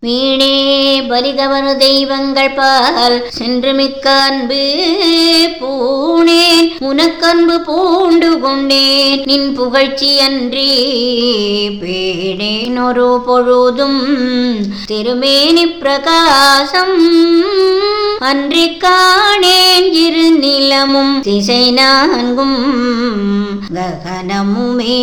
வீணே பலிதவனு தெய்வங்கள் பால் சென்று மிக்க அன்பு பூணேன். உனக்கன்பு பூண்டு கொண்டேன். நின் புகழ்ச்சி அன்றி பேணேன். ஒரு பொழுதும் திருமேனி பிரகாசம் அன்றி காணேன். இரு நிலமும் திசை நான்கும் ககனமுமே.